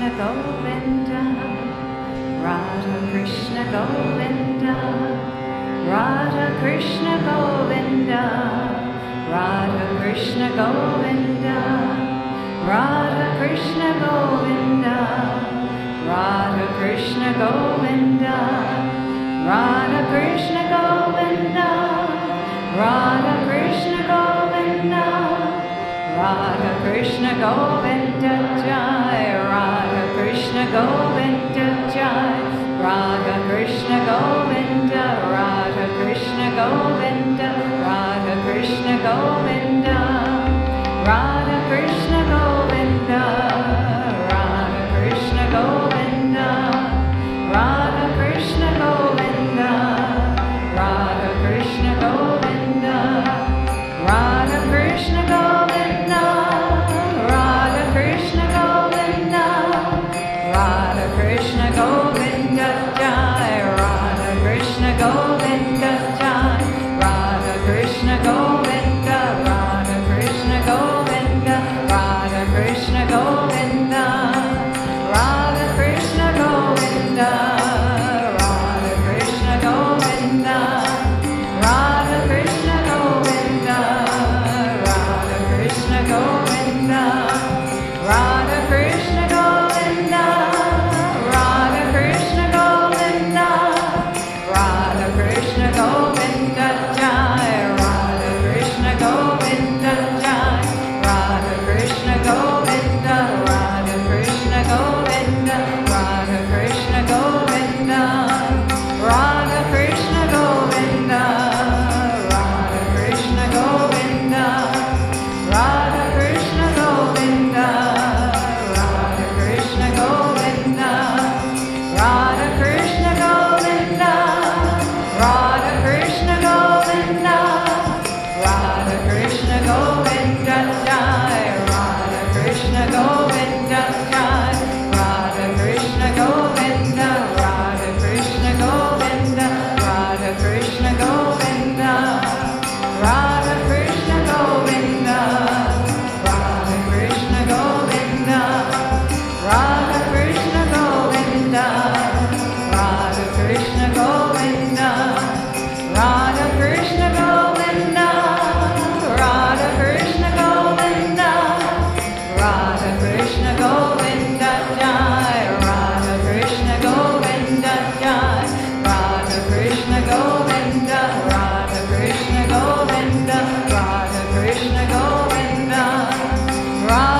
Krishna Govinda, Radha Krishna Govinda, Radha Krishna Govinda, Radha Krishna Govinda, Radha Krishna Govinda, Radha Krishna Govinda, Radha Krishna Govinda, Radha Krishna Govinda, Radha Krishna Govinda. Krishna Govinda Jai, Krishna Govinda Krishna Govinda Jai Radha Krishna Govinda wrong.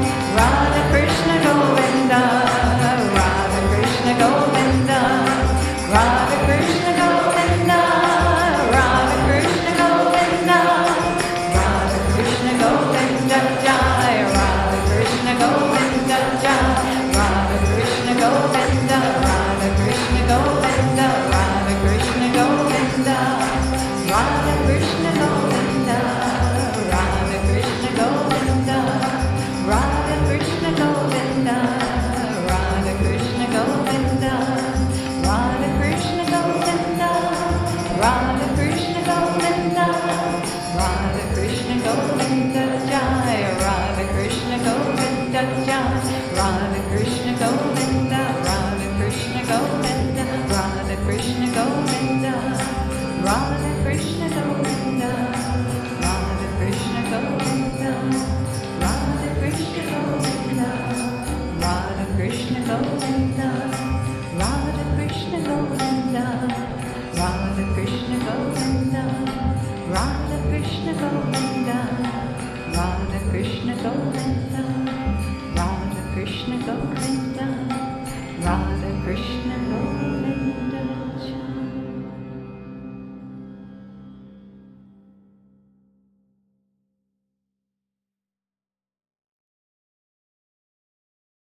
Krishna Govinda Radha Krishna Govinda Govinda, Radha Krishna Balkrishna